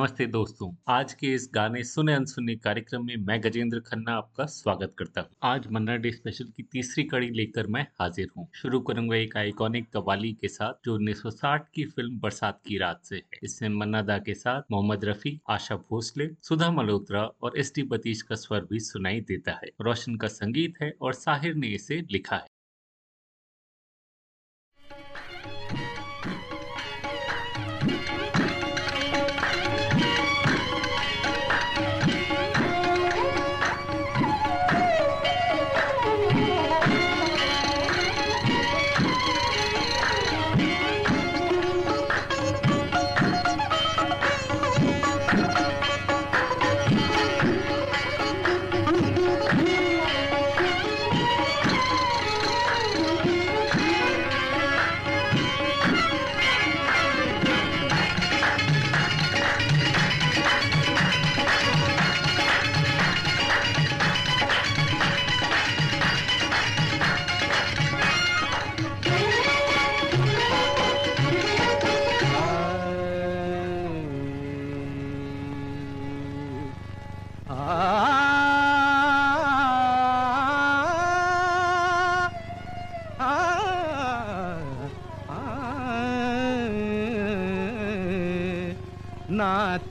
नमस्ते दोस्तों। आज के इस गाने सुने अनसुने कार्यक्रम में मैं गजेंद्र खन्ना आपका स्वागत करता हूँ। आज मन्ना डे स्पेशल की तीसरी कड़ी लेकर मैं हाजिर हूँ। शुरू करूँगा एक आइकॉनिक कवाली के साथ जो 1960 की फ़िल्म बरसात की रात से है। इसमें मन्ना दा के साथ मोहम्मद रफी, आशा भोसले, सुधा मल्होत्रा और एस टी बतीश का स्वर भी सुनाई देता है। रोशन का संगीत है और साहिर ने इसे लिखा है।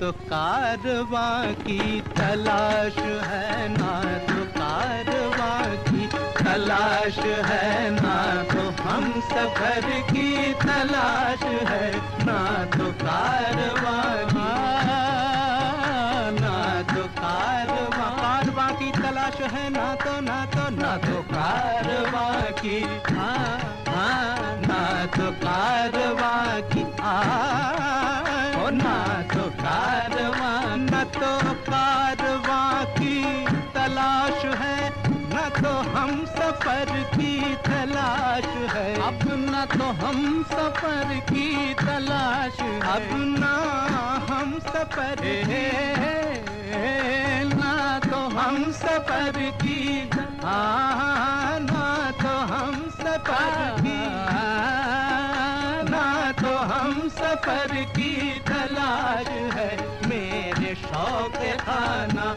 तो कारवां की तलाश है ना तो कारवां की तलाश है ना तो हम सफ़र की तलाश है ना तो कारवां की ना तो कारवां। कारवां की तलाश है ना तो ना तो ना तो कारवां की। हाँ हाँ ना तो कारवां की। आ तो हम सफ़र की तलाश अब ना हम सफ़र है ना तो हम सफ़र की ना तो हम सफ़र की ना तो हम सफ़र की तलाश है। मेरे शौक खाना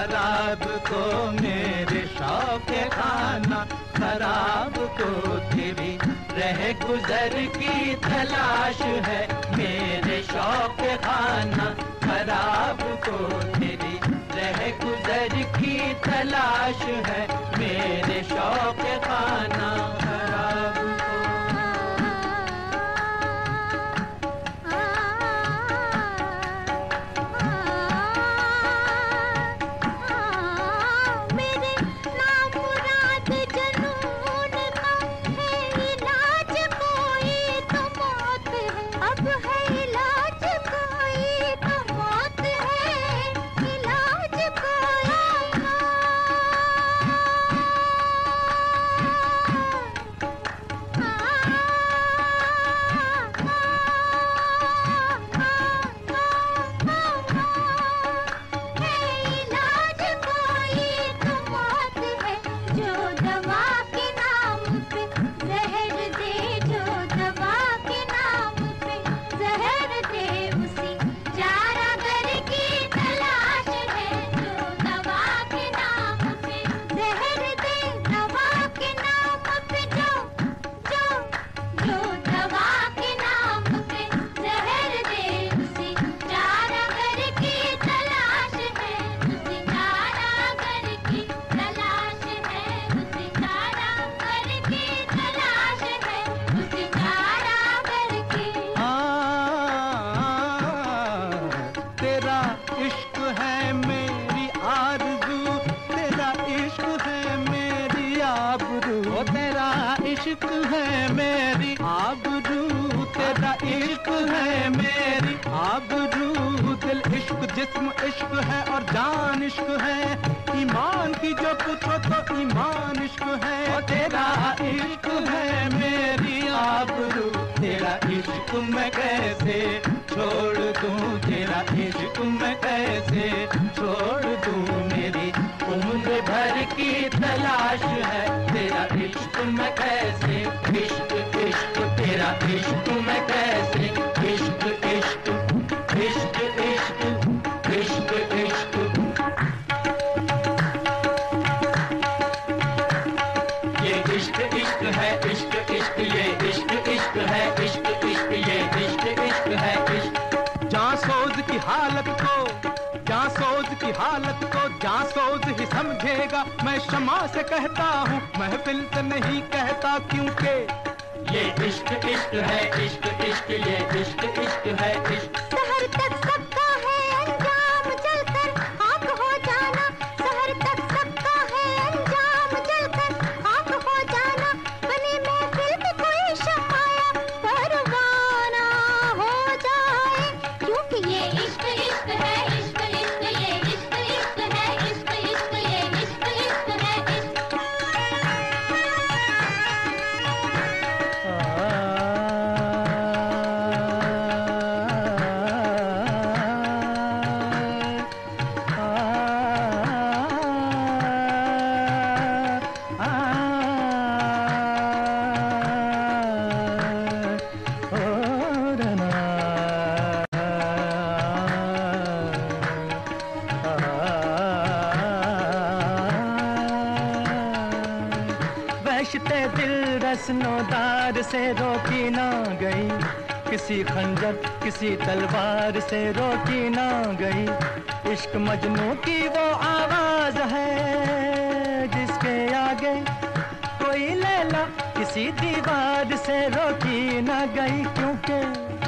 खराब को मेरे शौक खाना, खराब को तेरी रह गुजर की तलाश है। मेरे शौक खाना, खराब को तेरी रह गुजर की तलाश है। मेरे शौक खाना। इश्क है और जान इश्क है। ईमान की जो पूछो तो ईमान इश्क है। तेरा इश्क है मेरी आबरू। तेरा इश्क मैं कैसे छोड़ दूँ? तेरा इश्क मैं कैसे छोड़ दूँ? मेरी उम्र भर की तलाश है। तेरा इश्क मैं कैसे? इश्क इश्क, तेरा इश्क मैं कैसे समझेगा, मैं क्षमा से कहता हूँ महफिल तो नहीं कहता क्योंकि ये इश्क इश्क है, इश्क इश्क, ये इश्क इश्क है, इश्क। रोकी ना गई क्योंकि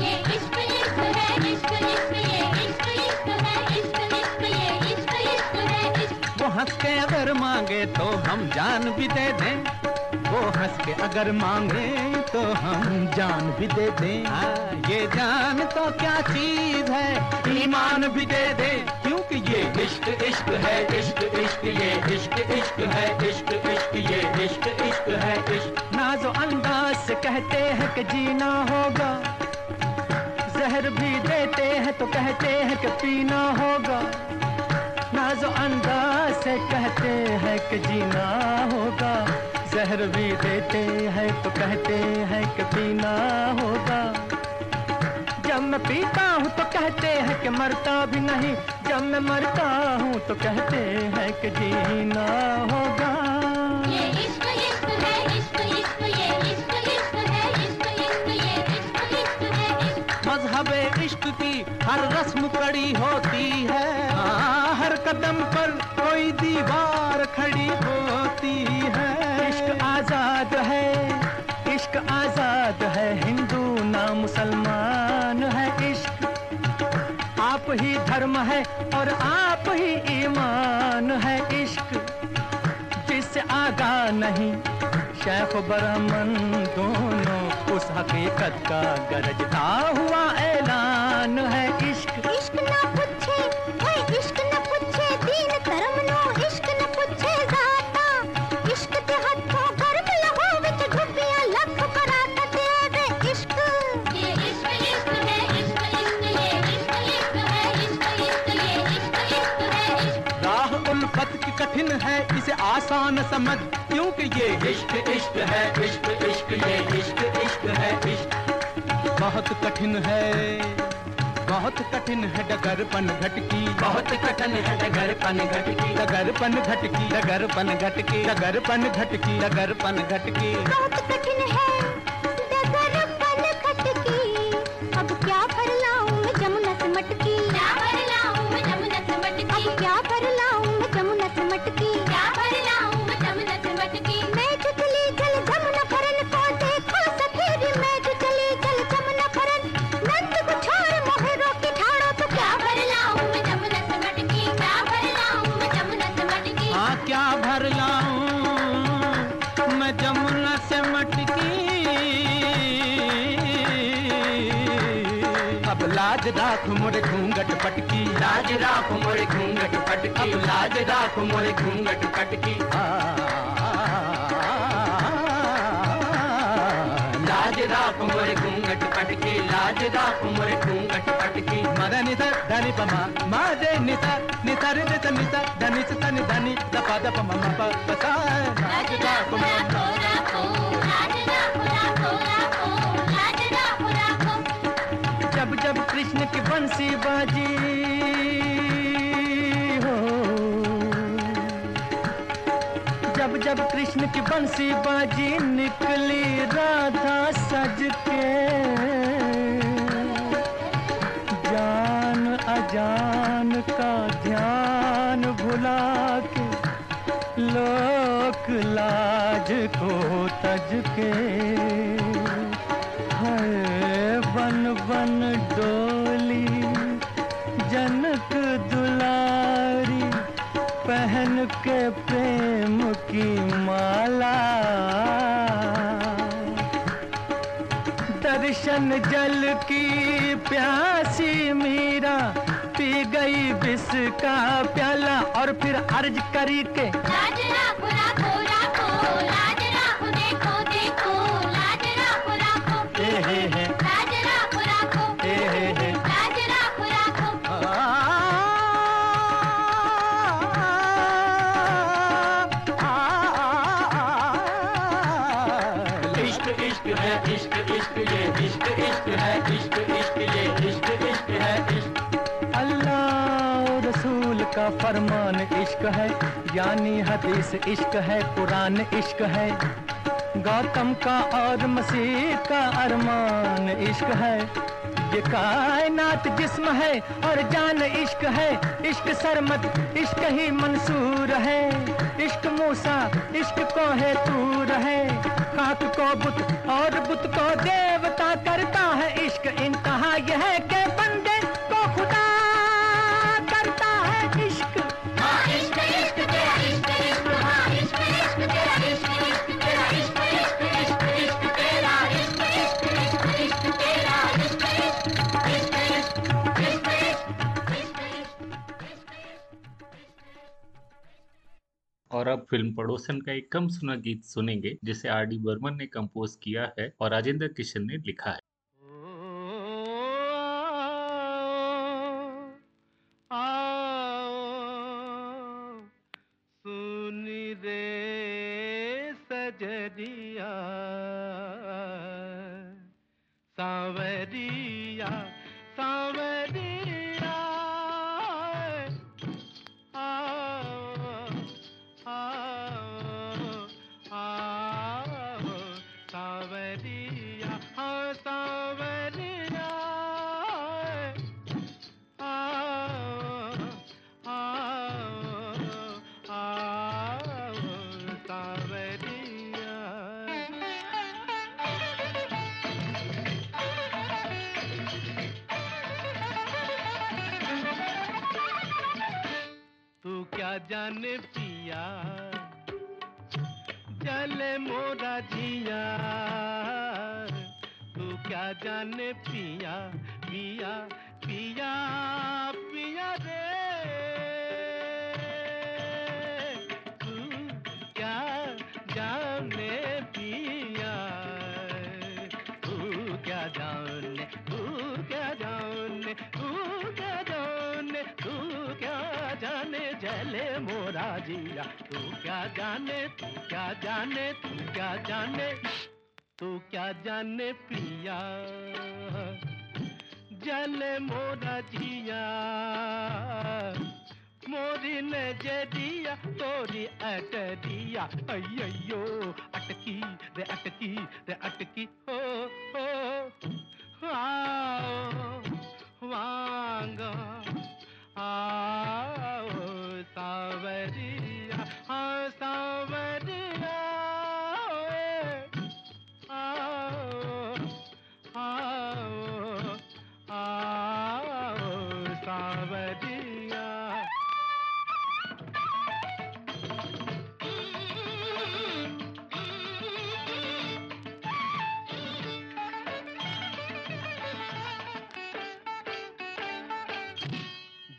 ये इश्क इश्क है इश्क इश्क ये इश्क इश्क है इश्क इश्क ये इश्क इश्क है इश्क। वो हंस के अगर मांगे तो हम जान भी दे दें। वो हंस के अगर मांगे तो हम जान भी दे दें। हाँ, ये जान तो क्या चीज़ है? ईमान भी दे दे। क्योंकि ये इश्क इश्क है इश्क इश्क ये इश्क इश्क है इश्क इश्क ये इश्क इश्क है इश्क। नाजो अंदाज से कहते हैं कि जीना होगा। जहर भी देते हैं तो कहते हैं कि पीना होगा। नाजो अंदाज से कहते हैं कि जीना होगा। जहर भी देते हैं तो कहते हैं कि पीना होगा। जब मैं पीता हूँ तो कहते हैं कि मरता भी नहीं। जब मैं मरता हूँ तो कहते हैं कि जीना होगा। ये इश्क इश्क है इश्क इश्क ये इश्क इश्क है इश्क इश्क ये इश्क इश्क है मज़हब इश्क की हर रस्म कड़ी होती कदम पर कोई दीवार खड़ी होती है। इश्क आज़ाद है, इश्क आज़ाद है, हिंदू ना मुसलमान है इश्क। आप ही धर्म है और आप ही ईमान है इश्क। जिससे आगा नहीं, शेख बरमन दोनों उस हकीकत का गरजता हुआ ऐलान। आसान समझ क्योंकि ये इश्क इश्क है इश्क इश्क ये इश्क इश्क है इश्क। बहुत कठिन है बहुत कठिन है डगरपन घटकी। बहुत कठिन है डगरपन घटकी। डगरपन घटकी डगरपन घटकी डगरपन घटकी डगरपन घटकी। बहुत कठिन है मोरे घूंघट पटकी। लाज राख मोरे घूंघट पटकी लाज राख मोरे घूंघट पटकी। लाज राख मोरे घूंघट पटकी लाज राख मोरे घूंघट पटकी। मद निध धनि पमा मा दे निध निधर निध निध धनि स धनि धनि द पद प म प प सा लाज राख मोरे जब कृष्ण की बंसी बाजी, हो। जब जब कृष्ण की बंसी बाजी निकली राधा सज के। जान अजान का ध्यान भुला के, लोक लाज को तज के। दर्शन जल की प्यासी मीरा, पी गई विष का प्याला, और फिर अर्ज़ करी के इश्क है, यानी हदीस इश्क है, कुरान इश्क है। गौतम का और मसीह का अरमान इश्क है। ये कायनात जिस्म है और जान इश्क है। इश्क सरमत, इश्क ही मंसूर है। इश्क मूसा, इश्क को है तूर है। खाक को बुत और बुत को देवता करता है। इश्क इंतहा यह के बंदे और अब फ़िल्म पड़ोसन का एक कम सुना गीत सुनेंगे, जिसे आर डी बर्मन ने कंपोज किया है और राजेंद्र किशन ने लिखा है। सजरिया सावरिया सावरिया। जाने पिया जले मोरा जिया। तू क्या जाने पिया पिया पिया पिया रे। क्या जाने तू क्या जाने तू क्या जाने? तू क्या जाने पिया जले मोरा जिया। मोरी ने जदिया तोरी अट दिया। अयो अटकी रे अटकी रे अटकी, हो हो। आओ।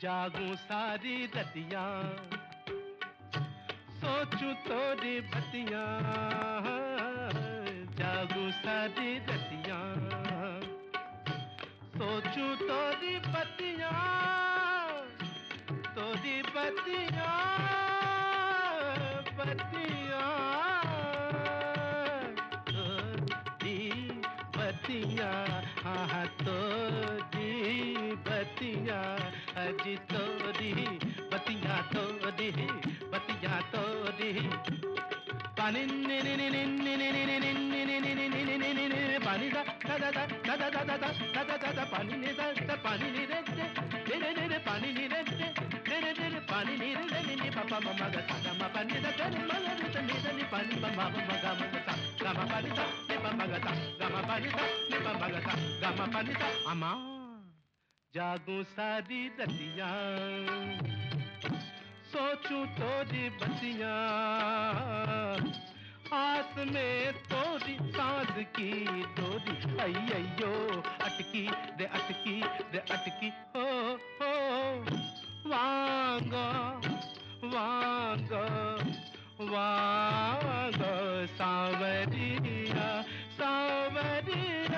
जागू सारी रतिया। सोचू तोरी बतिया जागू सारी रतिया। सोचू तोरी बतिया तोरी बतिया మగ గమ పని దని మగ నిదని దని పని మమ మగ जागू सारी रतिया, सोचू तोरी बतिया आस में तोरी साध की डोरी अयो अटकी, दे अटकी दे अटकी हो हो वांगा। वांगा वांगा सावरिया सावरिया।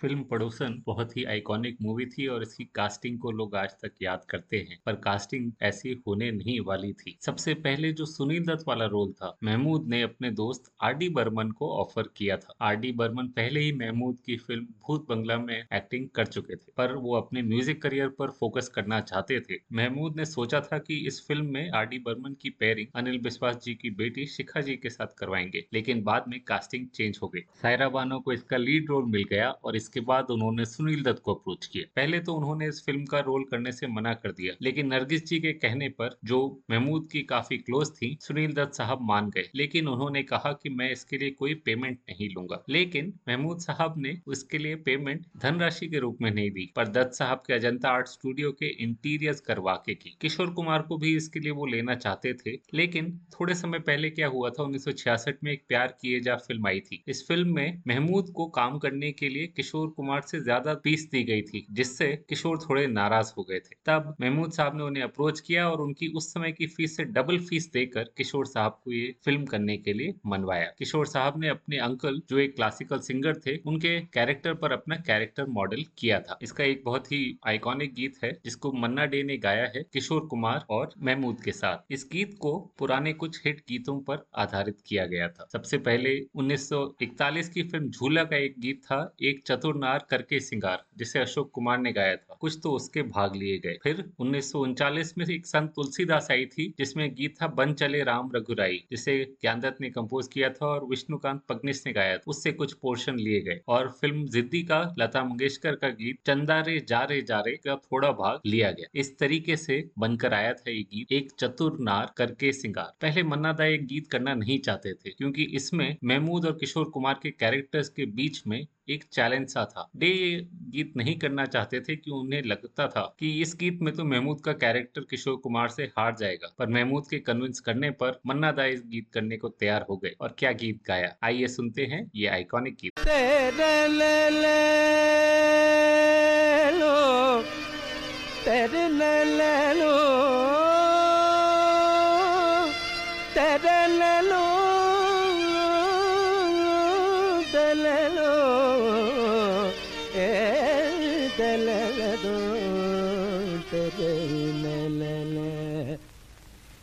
फ़िल्म पड़ोसन बहुत ही आइकॉनिक मूवी थी और इसकी कास्टिंग को लोग आज तक याद करते हैं, पर कास्टिंग ऐसी होने नहीं वाली थी। सबसे पहले जो सुनील दत्त वाला रोल था, महमूद ने अपने दोस्त आर डी बर्मन को ऑफ़र किया था। आर डी बर्मन पहले ही महमूद की फ़िल्म भूत बंगला में एक्टिंग कर चुके थे, पर वो अपने म्यूज़िक करियर पर फोकस करना चाहते थे। महमूद ने सोचा था कि इस फ़िल्म में आर डी बर्मन की पेयरिंग अनिल बिस्वास जी की बेटी शिखा जी के साथ करवाएँगे, लेकिन बाद में कास्टिंग चेंज हो गई। सायरा बानो को इसका लीड रोल मिल गया और इसके बाद उन्होंने सुनील दत्त को अप्रोच किया। पहले तो उन्होंने इस फ़िल्म का रोल करने से मना कर दिया, लेकिन नरगिस जी के कहने पर जो महमूद की काफ़ी क्लोज थी, सुनील दत्त साहब मान गए। लेकिन उन्होंने कहा कि मैं इसके लिए कोई पेमेंट नहीं लूँगा। लेकिन महमूद साहब ने उसके लिए पेमेंट धनराशि के रूप में नहीं दी, पर दत्त साहब के अजंता आर्ट स्टूडियो के इंटीरियर्स करवा के की। किशोर कुमार को भी इसके लिए वो लेना चाहते थे, लेकिन थोड़े समय पहले क्या हुआ था, उन्नीस सौ छियासठ में एक प्यार किए जा फ़िल्म आई थी। इस फ़िल्म में महमूद को काम करने के लिए किशोर कुमार से ज़्यादा फ़ीस दी गई थी, जिससे किशोर थोड़े नाराज़ हो गए थे। तब महमूद साहब ने उन्हें अप्रोच किया और उनकी उस समय की फ़ीस से डबल फ़ीस देकर किशोर साहब को ये फ़िल्म करने के लिए मनवाया। किशोर साहब ने अपने अंकल जो एक क्लासिकल सिंगर थे, उनके कैरेक्टर पर अपना कैरेक्टर मॉडल किया था। इसका एक बहुत ही आइकॉनिक गीत है, जिसको मन्ना डे ने गाया है किशोर कुमार और महमूद के साथ। इस गीत को पुराने कुछ हिट गीतों पर आधारित किया गया था। सबसे पहले 1941 की फ़िल्म झूला का एक गीत था, एक चतुर नार करके सिंगार, जिसे अशोक कुमार ने गाया था। कुछ तो उसके भाग लिए गए। फिर उन्नीस में एक संत तुलसीदास आई थी, जिसमें गीत था बन चले राम रघुराई, जिसे ज्ञानदत्त ने कंपोज किया था और विष्णुकांत पगनिस ने गाया था। उससे कुछ पोर्शन लिए गए। और फ़िल्म जिद्दी का, लता मंगेशकर का गीत, चंदा रे जा रे जा रे का थोड़ा भाग लिया गया। इस तरीके से बनकर आया था ये गीत, एक चतुर नार करके सिंगार। पहले मन्ना दा एक गीत करना नहीं चाहते थे, क्योंकि इसमें महमूद और किशोर कुमार के कैरेक्टर्स के बीच में एक चैलेंज सा था। डे ये गीत नहीं करना चाहते थे कि उन्हें लगता था कि इस गीत में तो महमूद का कैरेक्टर किशोर कुमार से हार जाएगा, पर महमूद के कन्विंस करने पर मन्ना दा इस गीत करने को तैयार हो गए और क्या गीत गाया? आइए सुनते हैं ये आइकॉनिक गीत। तेरे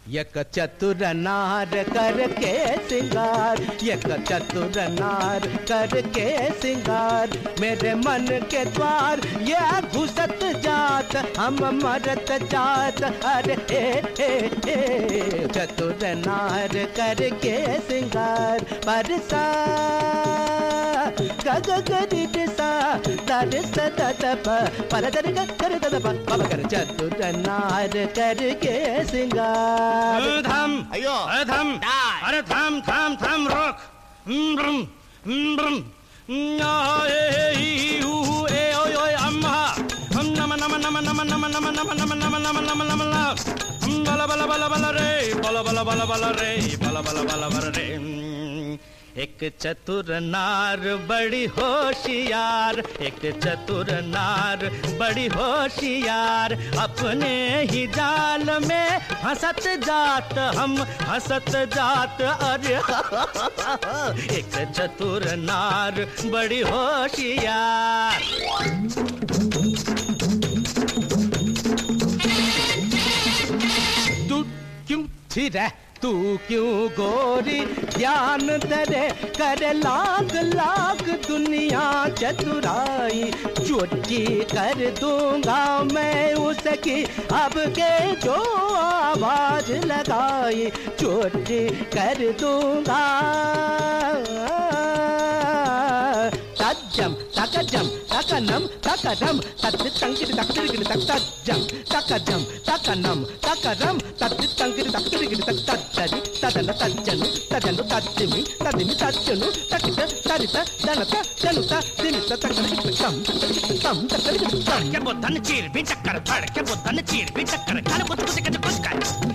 यक चतुर नार करके सिंगार, यक चतुर नार करके सिंगार। मेरे मन के द्वार ये घुसत जात, हम मरत जात। अरे ए ए ए चतुर नार करके सिंगार परसा गग दर सद प पर दर ग कर दद प प कर चतुर नार करके सिंगार थम अयो डाल। अरे थम थम थम रोक ब्रम ब्रम ए ही हु ए ओय ओय अम्मा num num num num num num num num num num num num bala bala bala bala re bala bala bala bala re bala bala bala bala re एक चतुर नार, बड़ी होशियार। एक चतुर नार, बड़ी होशियार। अपने ही जाल में हंसत जात हम, हंसत जात अरे। एक चतुर नार, बड़ी होशियार। तू क्यों थी रह? तू क्यों गोरी? ज्ञान तेरे कर लाख लाख दुनिया चतुराई। चोटी कर दूँगा मैं उसकी। अब के जो आवाज़ लगाई, चोटी कर दूँगा। జం తక జం తక నం తక రం తత్తి తంకిడి తక్కిడిగిడి తక్త జం తక జం తక నం తక రం తత్తి తంకిడి తక్కిడిగిడి తక్త తది తదన తజ్జను తదను తజ్జిమి తదిమి తజ్జను తకిత తరిత దనత జనుత దినిత తకడిగిడి తం తం తకడిగిడి తం కె బొద్దన చీర్ బిచక్కర తడకె బొద్దన చీర్ బిచక్కర కల బొత్తు దిగ దిగ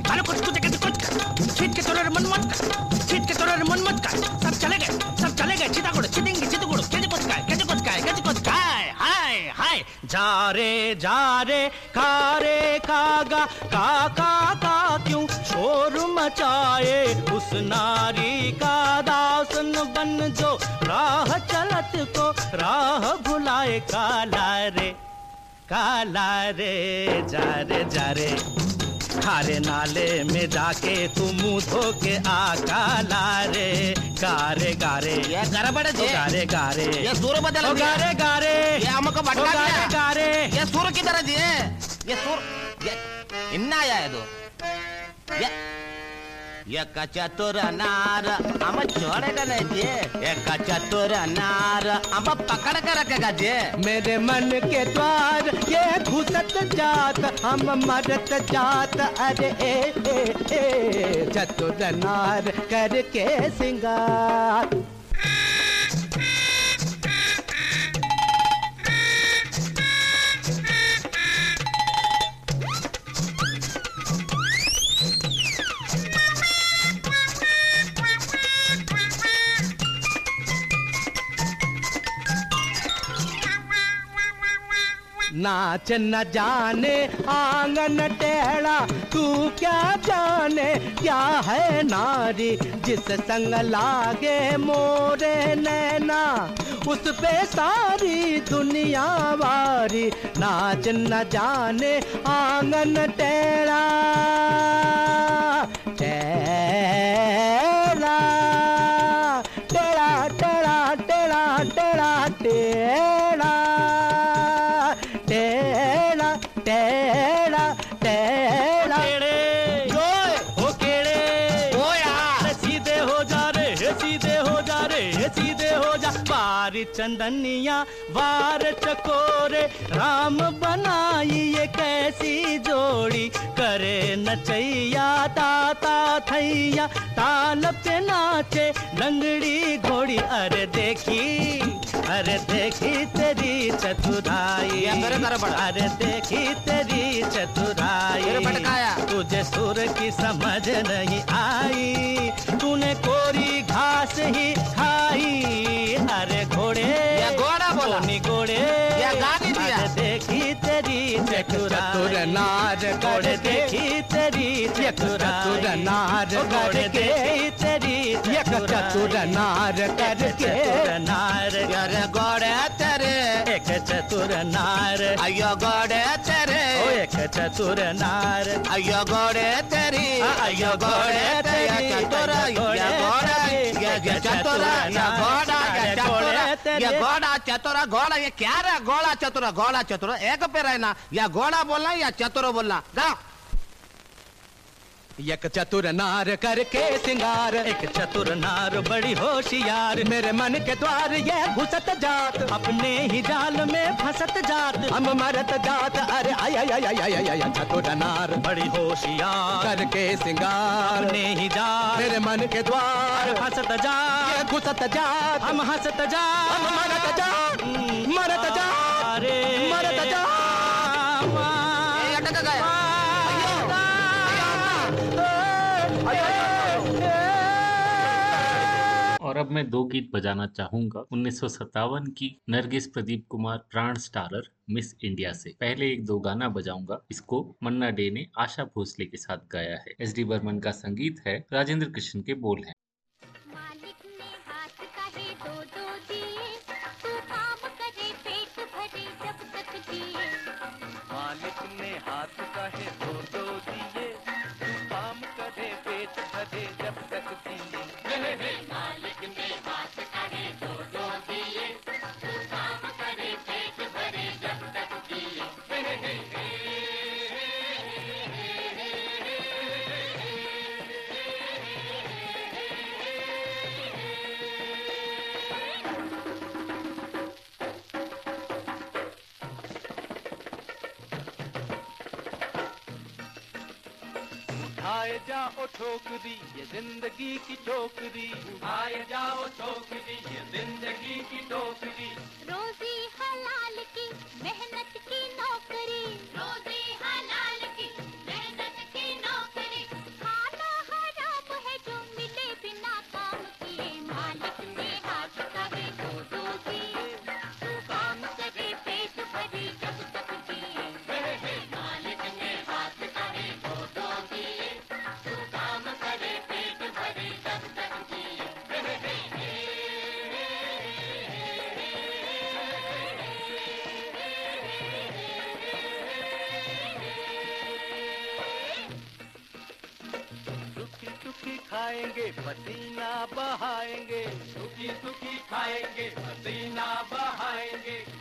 जा रे जा रे का रे कागा का का का क्यों शोर मचाए? उस नारी का दासन बन जो राह चलत को राह भुलाए। काला रे काला रे, जा रे जा रे। खारे नाले में जाके तुम धो के आ काला गारे। गारे ये गड़बड़ गारे गारे। ये सुर बदल ओ गारे गारे। ये हमको बटका भटका गारे गारे। ये सुर किधर है जी? ये सुर ये इन्ना आया है तो। ये ये चतुर नार हम छोड़ेगा जे एक चतुर नार हम पकड़ कर रखेगा जे मेरे मन के द्वार, ये घुसत जात, हम मरत जात। अरे, ए ए ए चतुर नार करके सिंगार। नाच न जाने, आँगन टेढ़ा, तू क्या जाने? क्या है नारी जिस संग लागे मोरे नैना? उस पे सारी दुनिया वारी नाच न जाने, आँगन टेढ़ा। चंदनिया वार चकोरे राम बनाई ये कैसी जोड़ी। करे नचैया ताता थैया ताल पे नाचे लंगड़ी घोड़ी अरे देखी अरे देखी तेरी चतुराई। अरे देखी तेरी चतुराई तुझे सुर की समझ नहीं आई तूने कोरी घास ही खाई अरे घोड़े घोड़ा बोला। घोड़े चतुर नार घोड़े देखी तेरी चतुर नार करके देखी तेरी एक चतुर नार करके चतुर नार अरे गोड़े तेरे। एक चतुर नार अयो गोड़े तेरे। एक चतुर नार अयो गोड़े तेरी। अयो घोड़े तेरी, चतुर घोड़े ये घोड़ा चतुर ये घोड़ा ये चतुर ये घोड़ा चतुर घोड़ा ये क्या रहा घोड़ा चतुर घोड़ा चतुर एक पे रहना या घोड़ा बोलना या चतुर बोलना गा एक चतुर नार करके सिंगार। एक चतुर नार बड़ी होशियार। मेरे मन के द्वार ये घुसत जात। अपने ही जाल में फंसत जात। हम मरत जात। अरे आय आय आय आय आय चतुर नार बड़ी होशियार। करके सिंगार। अपने ही जाल। मेरे मन के द्वार। फंसत ये जात घुसत जात। हम हंसत हम जात। मरत जात मरत जात। अरे। मरत जात। अब मैं दो गीत बजाना चाहूँगा। उन्नीस सौ सत्तावन की नरगिस प्रदीप कुमार प्राण स्टारर, मिस इंडिया से। पहले एक दो गाना बजाऊँगा। इसको मन्ना डे ने आशा भोसले के साथ गाया है। एस डी बर्मन का संगीत है, राजेंद्र कृष्ण के बोल हैं। उठाए ठोक दी ये ज़िंदगी की ठोकरी आए जाओ ठोक दी ये ज़िंदगी की ठोकरी रोजी हलाल की मेहनत की नौकरी। रोजी पसीना बहाएँगे सुखी सुखी खाएँगे पसीना बहाएँगे।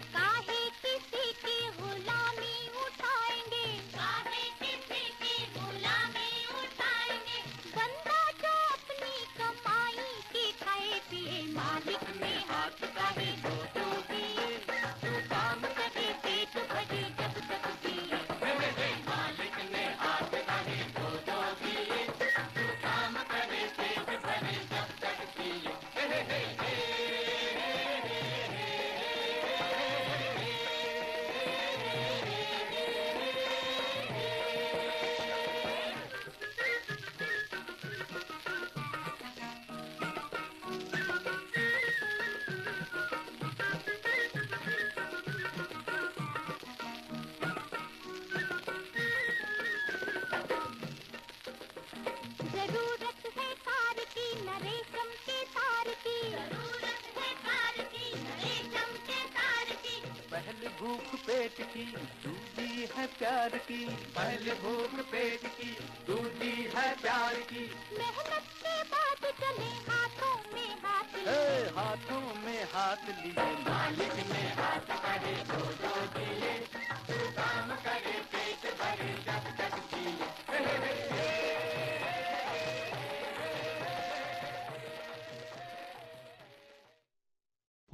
भूख पेट की दूधी है प्यार की। पहले भूख पेट की दूधी है प्यार की। मेहनत के बाद चले हाथों में हाथ ए, हाथों में हाथ लिए।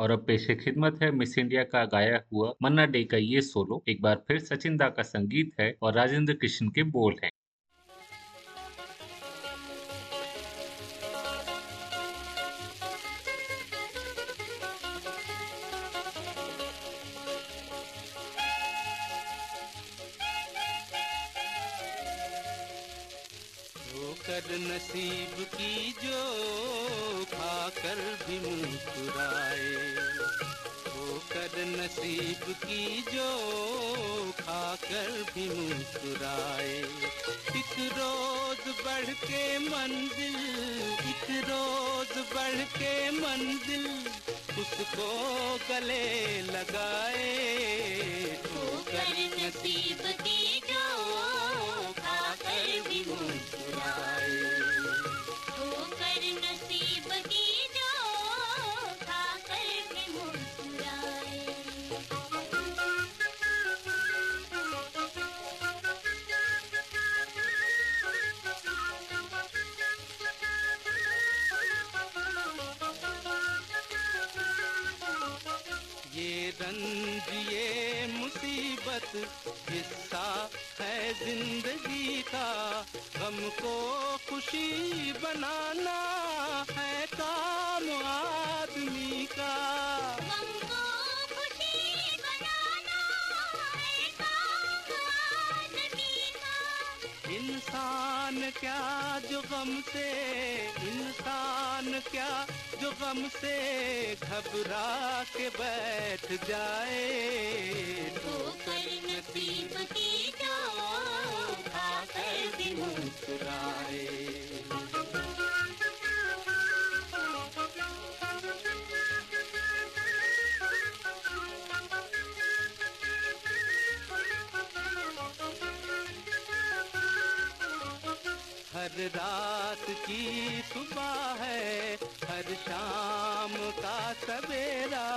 और अब पेशे खिदमत है, मिस इंडिया का गाया हुआ मन्ना डे का ये सोलो, एक बार फिर सचिन दा का संगीत है और राजेंद्र कृष्ण के बोल हैं। मुस्कुराए। एक रोज बढ़ के मंजिल एक रोज बढ़ के मंजिल उसको गले लगाए। क्या जो गम से इंसान क्या जो गम से घबरा के बैठ जाए? ठोकर नसीब की जाओ, खाकर मुस्कुराए। रात की सुबह है, हर शाम का सवेरा।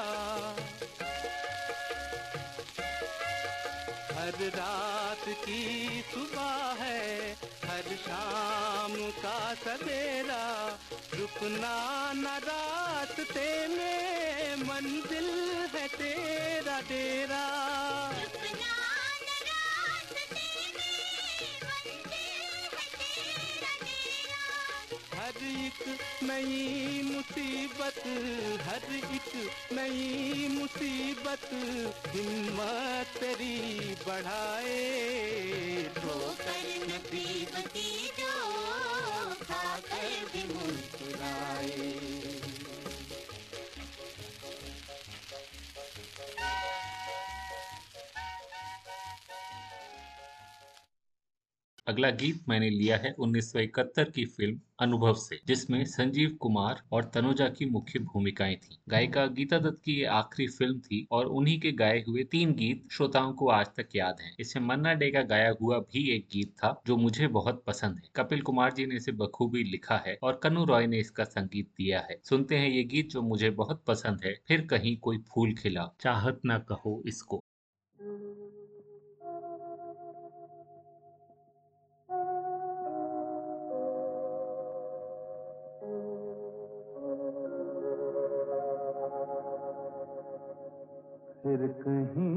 हर रात की सुबह है, हर शाम का सवेरा। रुकना न रास्ते में, मंजिल है तेरा डेरा नई मुसीबत हर एक नई मुसीबत। हिम्मत तेरी बढ़ाए ठोकर अगला गीत मैंने लिया है 1971 की फ़िल्म अनुभव से, जिसमें संजीव कुमार और तनुजा की मुख्य भूमिकाएँ थी। गायिका गीता दत्त की ये आखिरी फ़िल्म थी और उन्हीं के गाए हुए तीन गीत श्रोताओं को आज तक याद हैं। इसमें मन्ना डे का गाया हुआ भी एक गीत था, जो मुझे बहुत पसंद है। कपिल कुमार जी ने इसे बखूबी लिखा है और कनु रॉय ने इसका संगीत दिया है। सुनते हैं ये गीत जो मुझे बहुत पसंद है, फिर कहीं कोई फूल खिला। चाहत ना कहो इसको। कहीं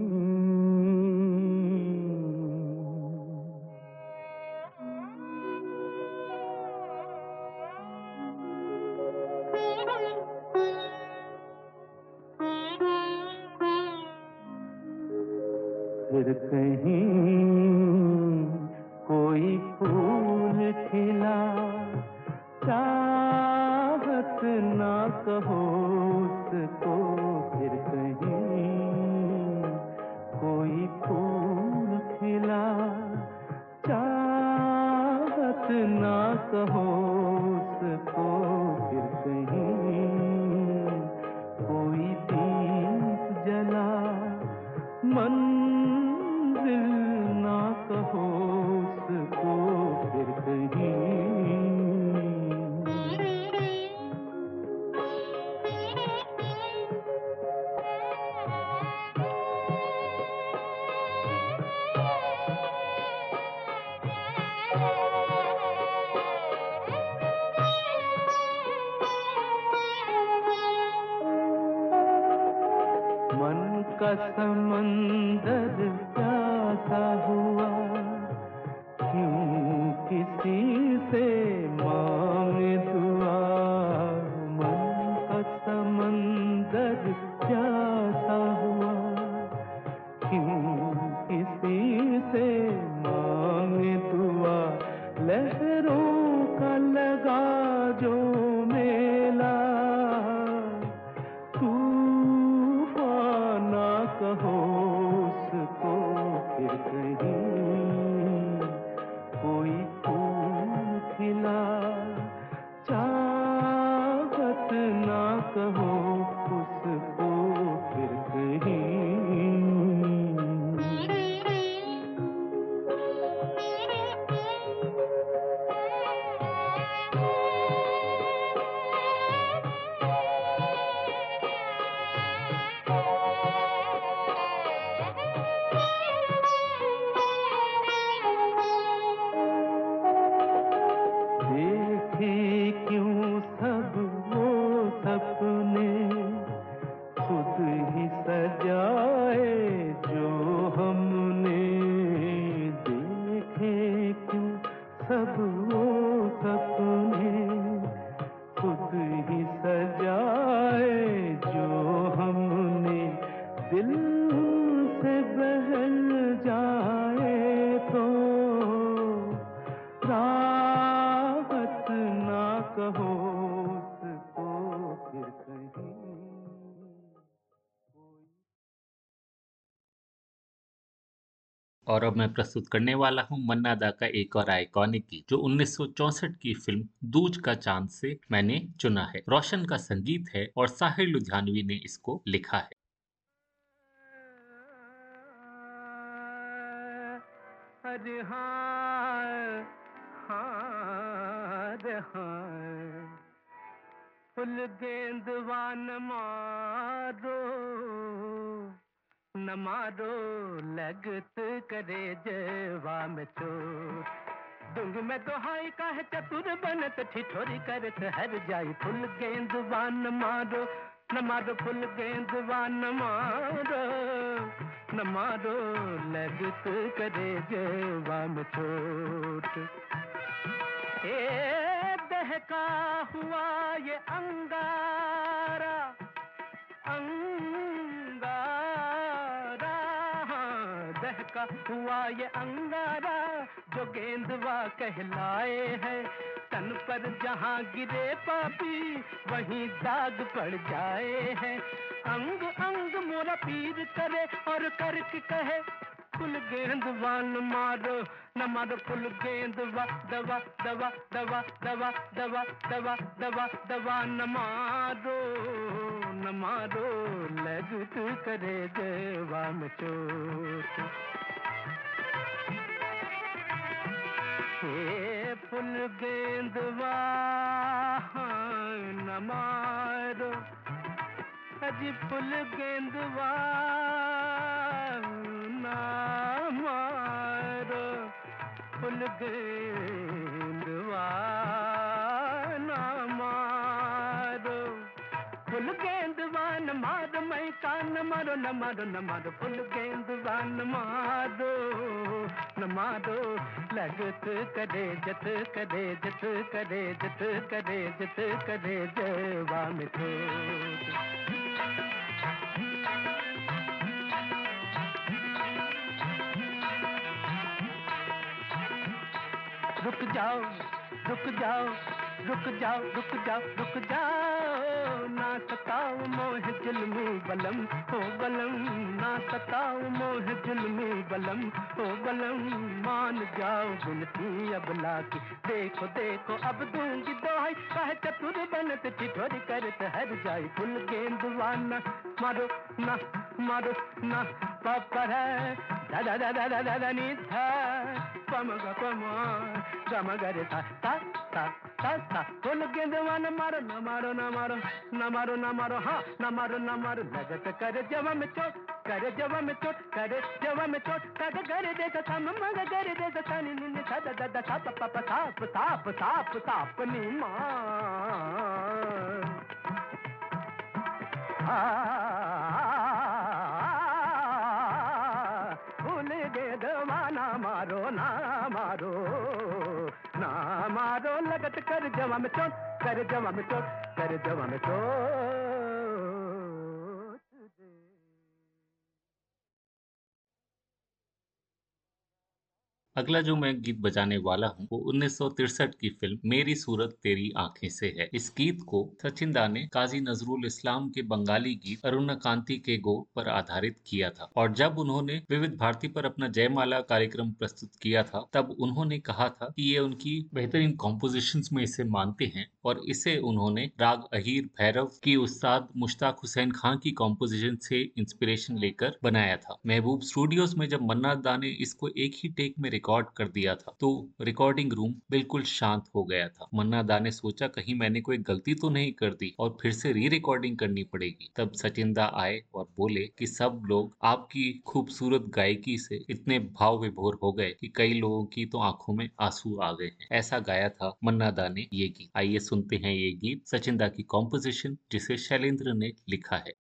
और अब मैं प्रस्तुत करने वाला हूँ मन्ना दा का एक और आइकॉनिक गीत, जो 1964 की फ़िल्म दूज का चाँद से मैंने चुना है। रोशन का संगीत है और साहिर लुधियानवी ने इसको लिखा है। हर जाई फुल गेंदवान मारो न मारो फुल गेंदवान मारो न मारो लगत करे जवा में चोट ए दहका हुआ ये अंगारा अंगारा हाँ, दहका हुआ ये अंगारा जो गेंदवा कहलाए है। तन पर जहाँ गिरे पापी, वहीं दाग पड़ जाए है। अंग अंग मोरा पीर करे और करके कहे फुल गेंदवान मारो, न मारो फुल गेंदवा दवा दवा दवा दवा दवा दवा दवा दवा, न मारो न मारो लगत करे देवा में चोट फुल गेंदवा हाँ, न मारो। अजी फुल गेंदवा न मारो। फुल गेंदवा मारो न मारो न मारो फुल गेंदवा न मारो न मारो लगत करे जत करे जत करे जत करे जत करे जवा में रुक जाओ रुक जाओ। रुक जाओ रुक जाओ रुक जाओ। ना सताओ मोह जुल्मी बलम हो बलम। ना सताओ मोह जुल्मी बलम हो बलम। मान जाओ बिनती अबला की देखो देखो, अब दूँगी दोहाई कह चतुर बनत ठिठोरी करत हर जाई फुल गेंदवाना मारो, ना मारो, ना। papara da da da da da da da nitha pamaga pama samagare ta ta ta ta ta kol gendwan mar na maro na maro na maro na maro ha na maro na maro jagat kar jawam chot kar jawam chot kar jawam chot kad gar de ka tam mag gar de ka tan nin nin ta da da ta pa pa pa ta pa ta pa ta pa ta pa ni ma Ah कर जवा में चोट कर जवा में चोट कर जवा में चोट। अगला जो मैं गीत बजाने वाला हूँ, वो उन्नीस की फ़िल्म, मेरी सूरत तेरी आँखें से है। इस गीत को सचिन दा ने काजी नजरुल इस्लाम के बंगाली गीत अरुणा कांति के गो पर आधारित किया था। और जब उन्होंने विविध भारती पर अपना जयमाला कार्यक्रम प्रस्तुत किया था, तब उन्होंने कहा था कि ये उनकी बेहतरीन कॉम्पोजिशन में इसे मानते हैं। और इसे उन्होंने राग अहीर भैरव की उस्ताद मुश्ताक हुसैन खान की कॉम्पोजिशन से इंस्पिरेशन लेकर बनाया था। महबूब स्टूडियोज में जब मन्ना दा ने इसको एक ही टेक में रिकॉर्ड कर दिया था तो रिकॉर्डिंग रूम बिल्कुल शांत हो गया था। मन्ना दा ने सोचा, कहीं मैंने कोई गलती तो नहीं कर दी और फिर से री रिकॉर्डिंग करनी पड़ेगी। तब सचिन दा आए और बोले कि सब लोग आपकी खूबसूरत गायकी से इतने भाव विभोर हो गए कि कई लोगों की तो आँखों में आँसू आ गए हैं। ऐसा गाया था मन्ना दा ने ये गीत। आइए सुनते हैं ये गीत सचिन दा की कॉम्पोजिशन जिसे शैलेंद्र ने लिखा है।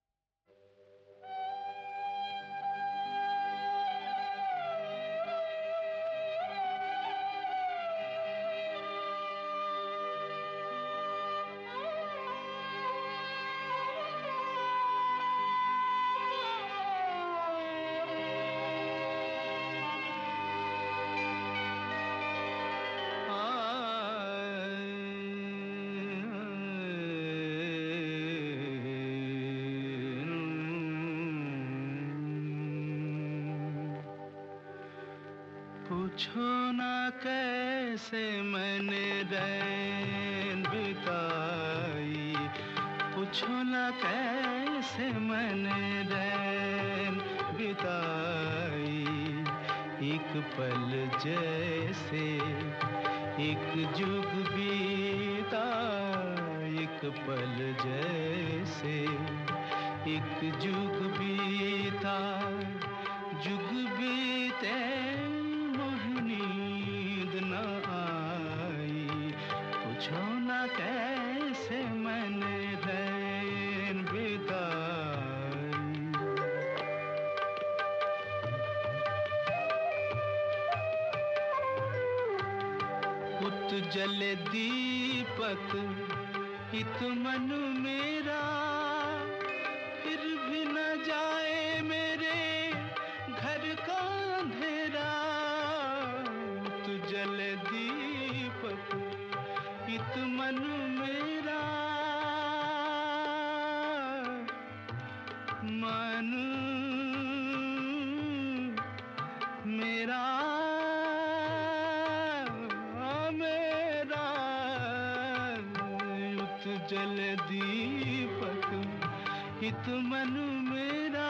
मन मेरा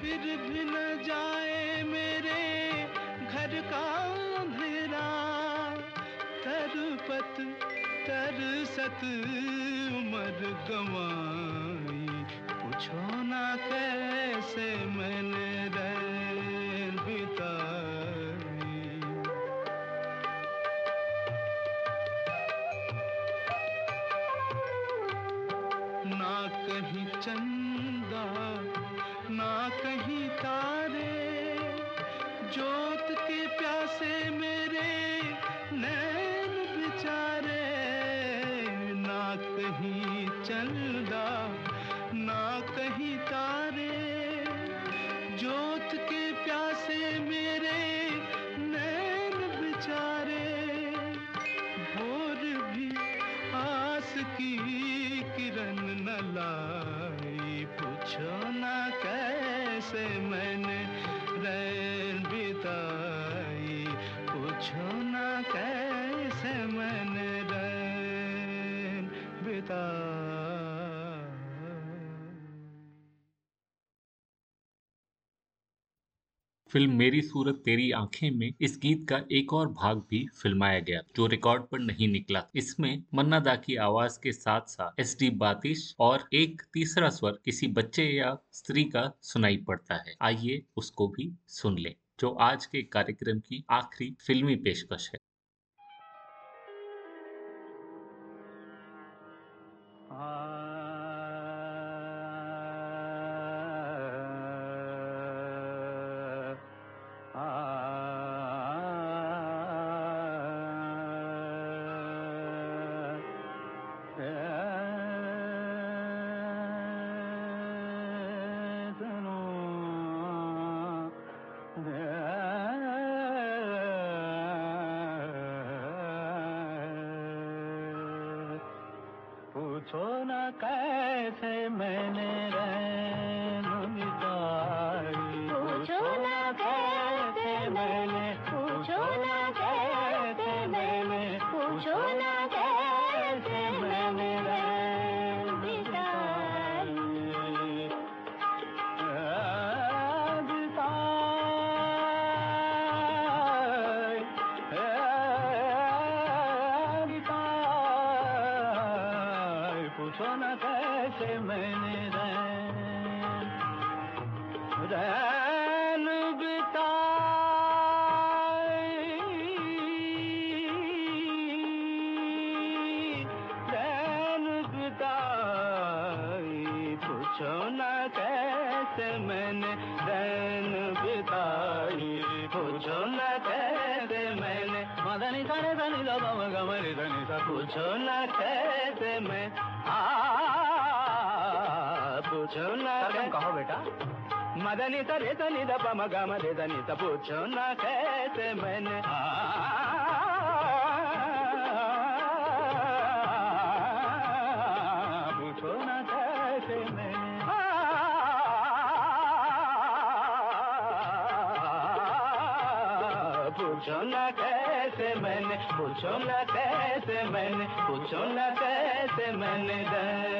फिर भी न जाए मेरे घर का अंधेरा। तरपत तरसत उमर गवाई कैसे फ़िल्म मेरी सूरत तेरी आँखें में, इस गीत का एक और भाग भी फिल्माया गया, जो रिकॉर्ड पर नहीं निकला। इसमें मन्ना दा की आवाज़ के साथ साथ एस डी बातिश और एक तीसरा स्वर किसी बच्चे या स्त्री का सुनाई पड़ता है। आइए उसको भी सुन ले, जो आज के कार्यक्रम की आखिरी फिल्मी पेशकश है। Yeah. पूछो न कैसे मैं आ पूछो न कहो बेटा। मदनी तरे तनी द पम गम रे तनी सा पूछो न कैसे मैंने आ पूछो न कैसे मैंने पूछो न पूछो न कैसे मैंने पूछो न कैसे मैंने दैन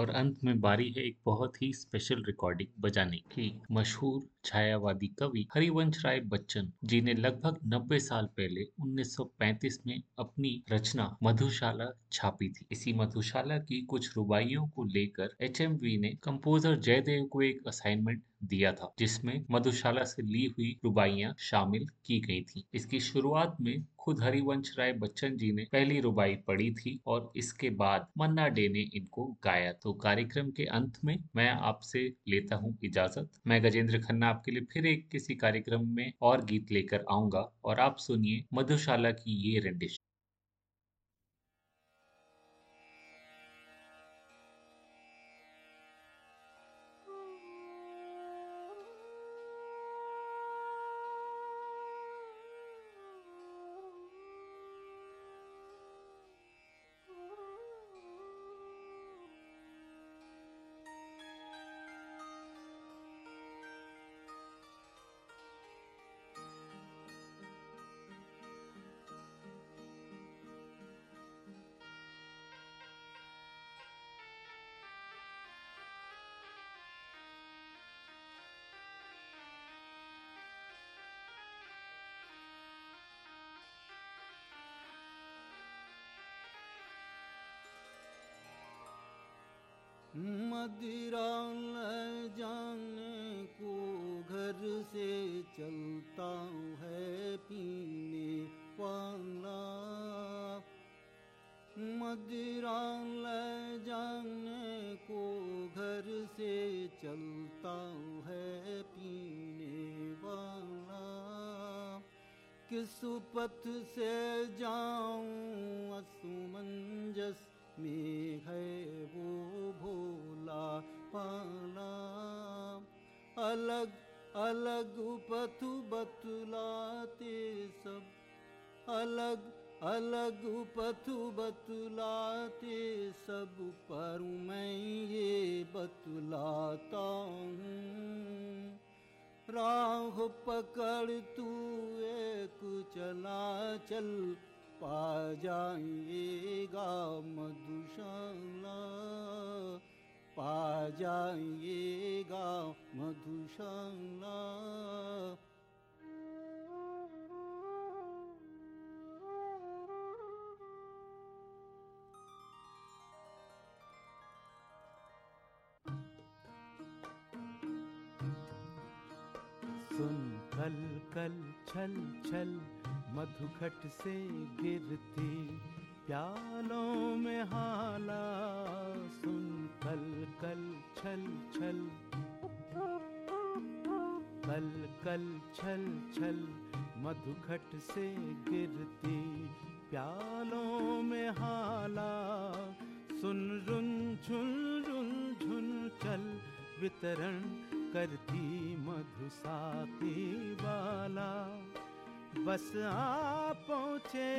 और अंत में बारी है एक बहुत ही स्पेशल रिकॉर्डिंग बजाने की। मशहूर छायावादी कवि हरिवंश राय बच्चन जी ने लगभग 90 साल पहले 1935 में अपनी रचना मधुशाला छापी थी। इसी मधुशाला की कुछ रुबाइयों को लेकर एचएमवी ने कंपोजर जयदेव को एक असाइनमेंट दिया था, जिसमें मधुशाला से ली हुई रुबाइयाँ शामिल की गई थी। इसकी शुरुआत में खुद हरिवंश राय बच्चन जी ने पहली रुबाई पढ़ी थी और इसके बाद मन्ना डे ने इनको गाया। तो कार्यक्रम के अंत में मैं आपसे लेता हूँ इजाज़त। मैं गजेंद्र खन्ना आपके लिए फिर एक किसी कार्यक्रम में और गीत लेकर आऊँगा और आप सुनिए मधुशाला की ये रेंडिश। पथ से जाऊँ, असुमंजस में है वो भोला पाला अलग अलग पथु बतलाते सब। अलग अलग पथु बतलाते सब। पर मैं ये बतलाता हूँ। राह पकड़ तू एक चला चल पा जाएगा मधुशाला। पा जाएगा मधुशाला। कल कल छल छल मधुखट से गिरती। प्यालों में हाला सुन, कल कल छल छल। कल कल छल छल मधुघट से गिरती। प्यालों में हाला सुन, रुन, झुन रुन, झुन, चल वितरण। करती मधुसाती वाला। बस आ पहुँचे,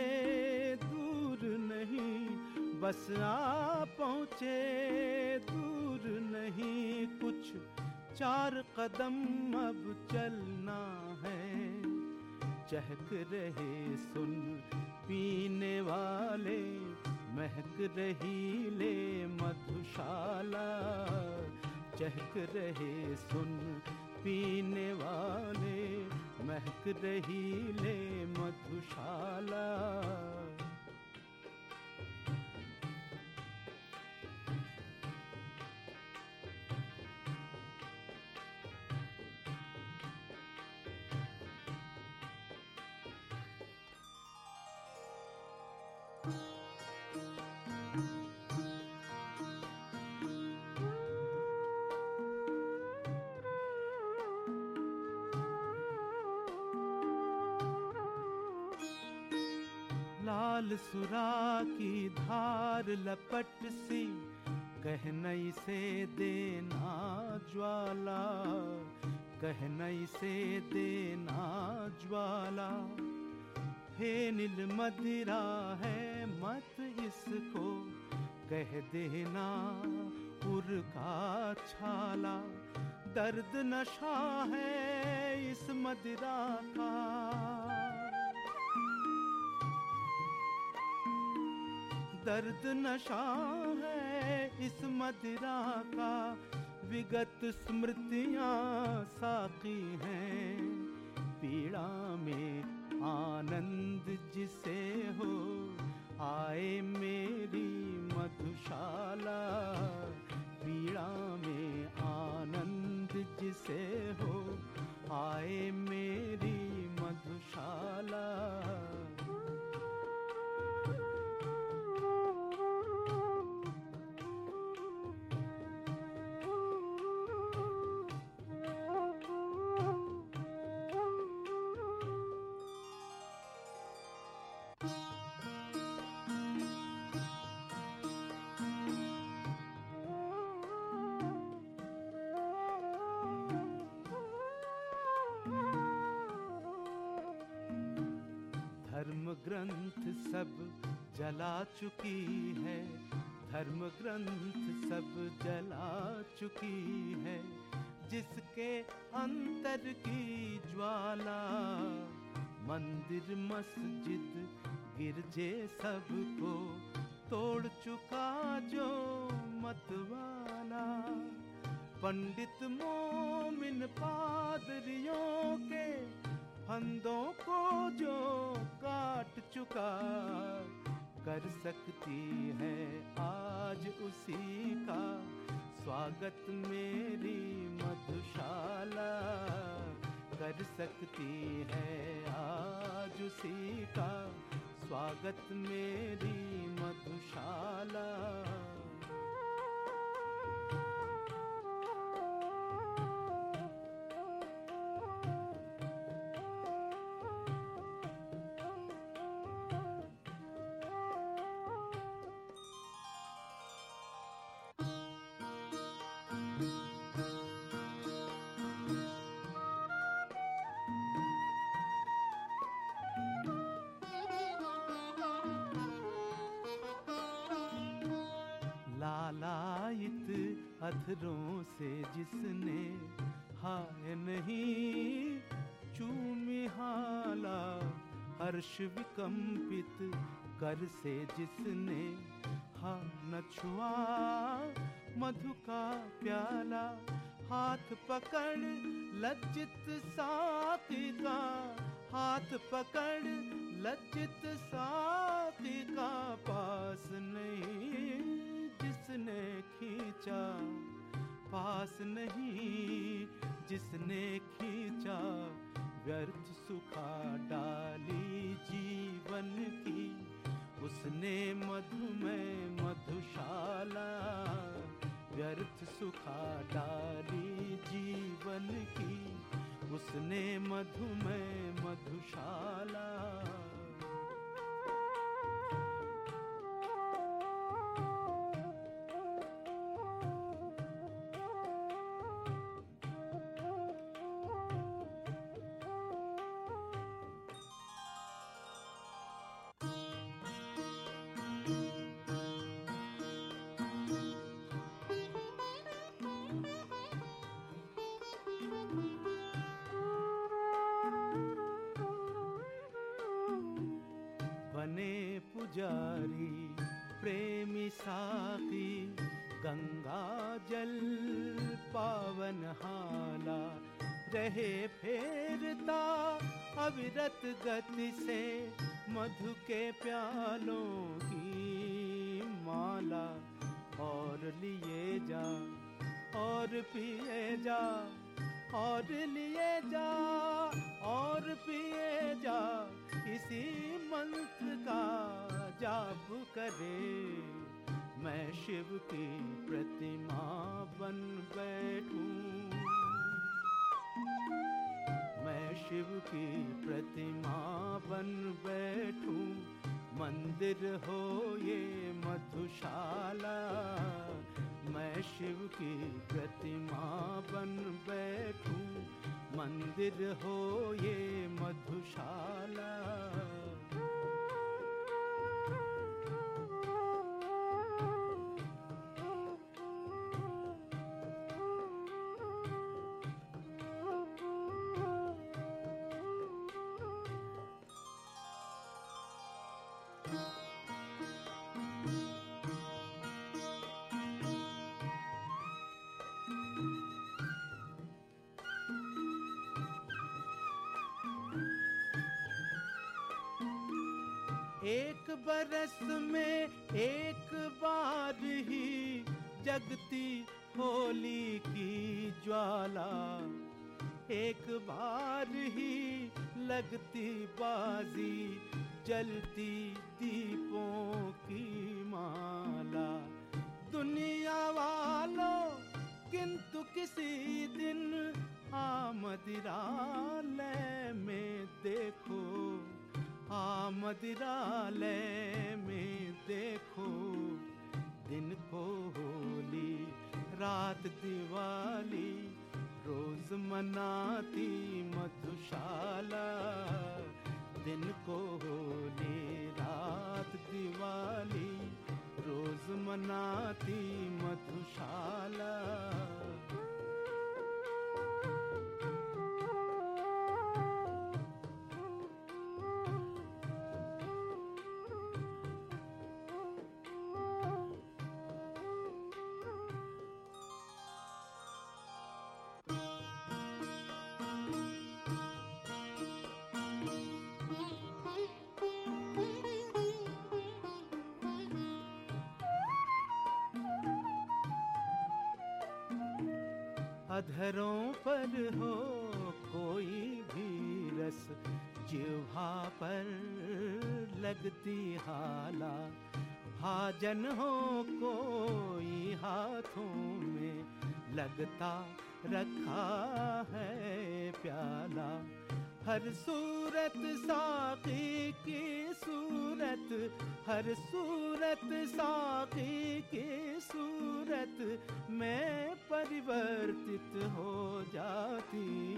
दूर नहीं। बस आ पहुँचे, दूर नहीं। कुछ चार कदम अब चलना है। चहक रहे सुन पीने वाले, महक रही ले मधुशाला। चहक रहे सुन पीने वाले महक रही ले मधुशाला। सुरा की धार लपट सी, कह कहनई से देना ज्वाला, कह कहनई से देना ज्वाला। हे नील मदिरा है, मत इसको कह देना, उर का छाला। दर्द नशा है इस मदिरा का। दर्द नशा है इस मदिरा का। विगत स्मृतियाँ साकी हैं। पीड़ा में आनंद जिसे हो, आए मेरी मधुशाला। पीड़ा में आनंद जिसे हो, आए मेरी मधुशाला। ग्रंथ सब जला चुकी है, धर्म ग्रंथ सब जला चुकी है, जिसके अंतर की ज्वाला, मंदिर, मस्जिद, गिरजे सबको तोड़ चुका जो मतवाला, पंडित मोमिन पादरियों के फंदों को जो चुका कर सकती है आज उसी का। स्वागत मेरी मधुशाला कर सकती है आज उसी का। स्वागत मेरी मधुशाला। अधरों से जिसने हाय नहीं चूमी हाला, हर्ष विकंपित कर से जिसने हा न छुआ, मधु का प्याला हाथ पकड़, लज्जित साथी का हाथ पकड़, लज्जित साथी का नहीं जिसने खींचा, पास नहीं जिसने खींचा, व्यर्थ सुखा डाली जीवन की। उसने मधुमय मधुशाला, व्यर्थ सुखा डाली जीवन की। उसने मधुमय मधुशाला एक बरस में एक बार ही जगती होली की ज्वाला। एक बार ही लगती बाजी, जलती दीपों की माला। दुनिया वालों, किंतु किसी दिन आमदिरालय में देखो। आमदिरालय में देखो, दिन को होली, रात दिवाली, रोज मनाती मधुशाला। दिन को होली, रात दिवाली, रोज मनाती मधुशाला। पर हो कोई भी रस जिहा पर लगती हाला, भाजन हो कोई हाथों में लगता रखा है प्याला। हर सूरत साकी की सूरत, हर सूरत साकी की सूरत में परिवर्तित हो जाती।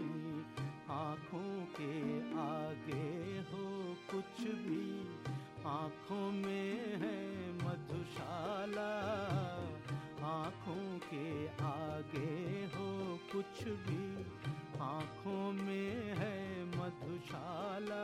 आँखों के आगे हो कुछ भी, आँखों में है मधुशाला। आँखों के आगे हो कुछ भी आँखों में है मधुशाला।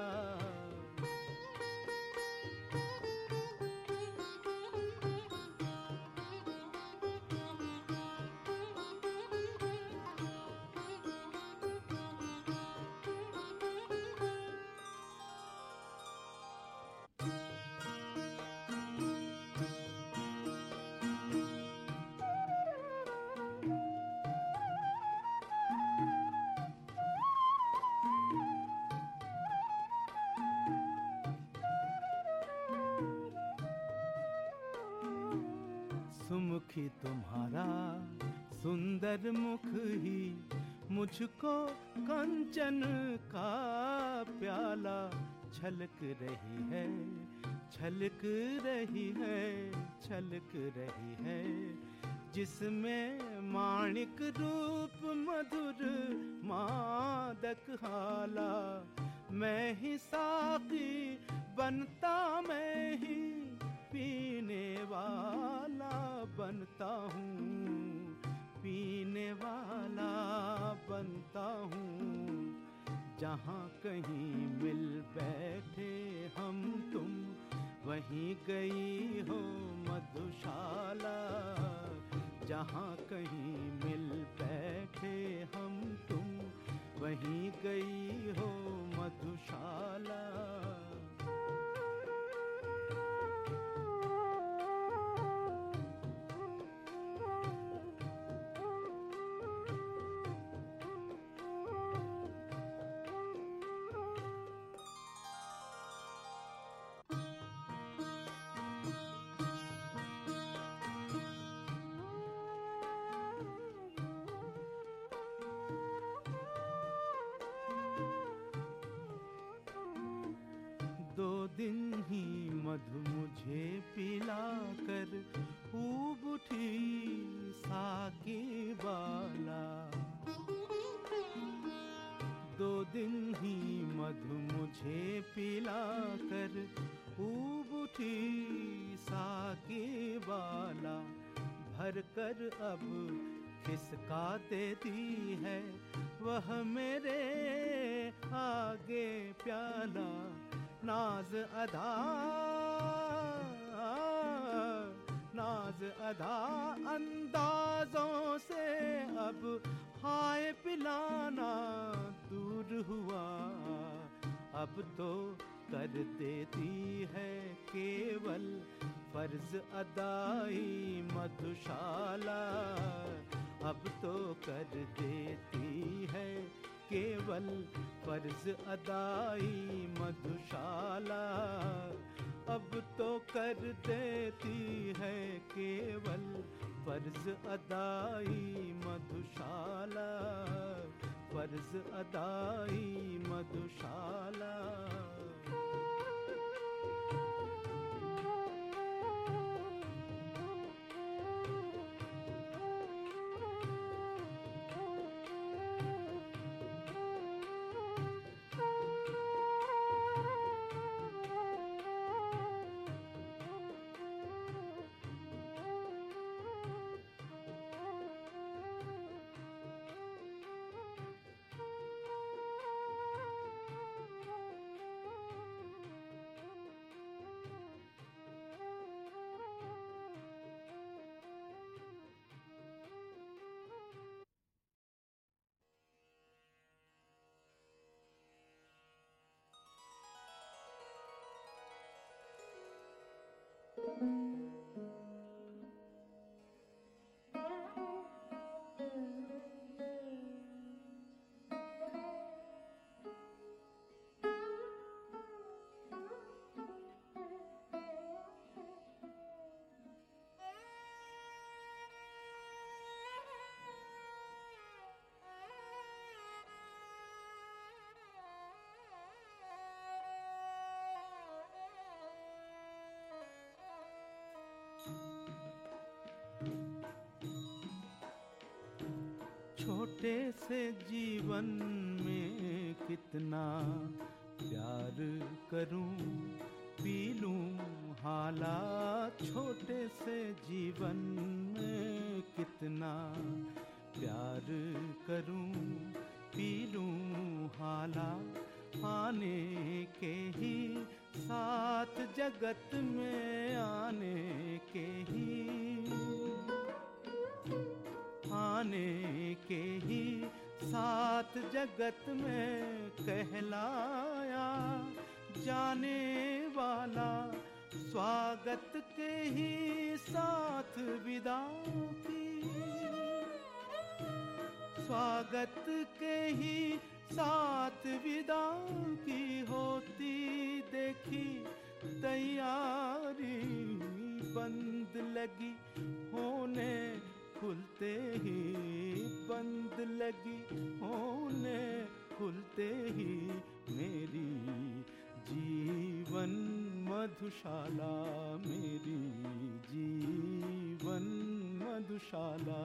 सुमुखी तुम्हारा, सुंदर मुख ही मुझको कंचन का प्याला। छलक रही है, छलक रही है, छलक रही है, जिसमें माणिक रूप मधुर मादक हाला। मैं ही साकी बनता, मैं ही बनता हूँ, पीने वाला बनता हूँ। जहाँ कहीं मिल बैठे हम तुम, वहीं गई हो मधुशाला। जहाँ कहीं मिल बैठे हम तुम, वहीं गई हो मधुशाला। दिन ही मधु मुझे पिला कर ऊब उठी साकी बाला दो दिन ही मधु मुझे पिला कर ऊब उठी साकी बाला भर कर अब खिसका देती है वह मेरे आगे प्याला। नाज अदा नाज अदा अंदाजों से अब हाय पिलाना दूर हुआ। अब तो कर देती है केवल फ़र्ज़ अदाई मधुशाला। अब तो कर देती है केवल फ़र्ज़ अदाई मधुशाला। अब तो कर देती है केवल फ़र्ज़ अदाई मधुशाला। फ़र्ज़ अदाई मधुशाला। छोटे से जीवन में कितना प्यार करूँ, पी लूँ हालात। छोटे से जीवन में कितना प्यार करूँ, पी लूँ हालात। आने के ही साथ, जगत में आने के ही आने के ही साथ जगत में कहलाया। जाने वाला स्वागत के ही साथ विदा की। स्वागत के ही साथ विदा की होती देखी। तैयारी बंद लगी होने खुलते ही बंद लगी होने खुलते ही मेरी जीवन मधुशाला मेरी जीवन मधुशाला।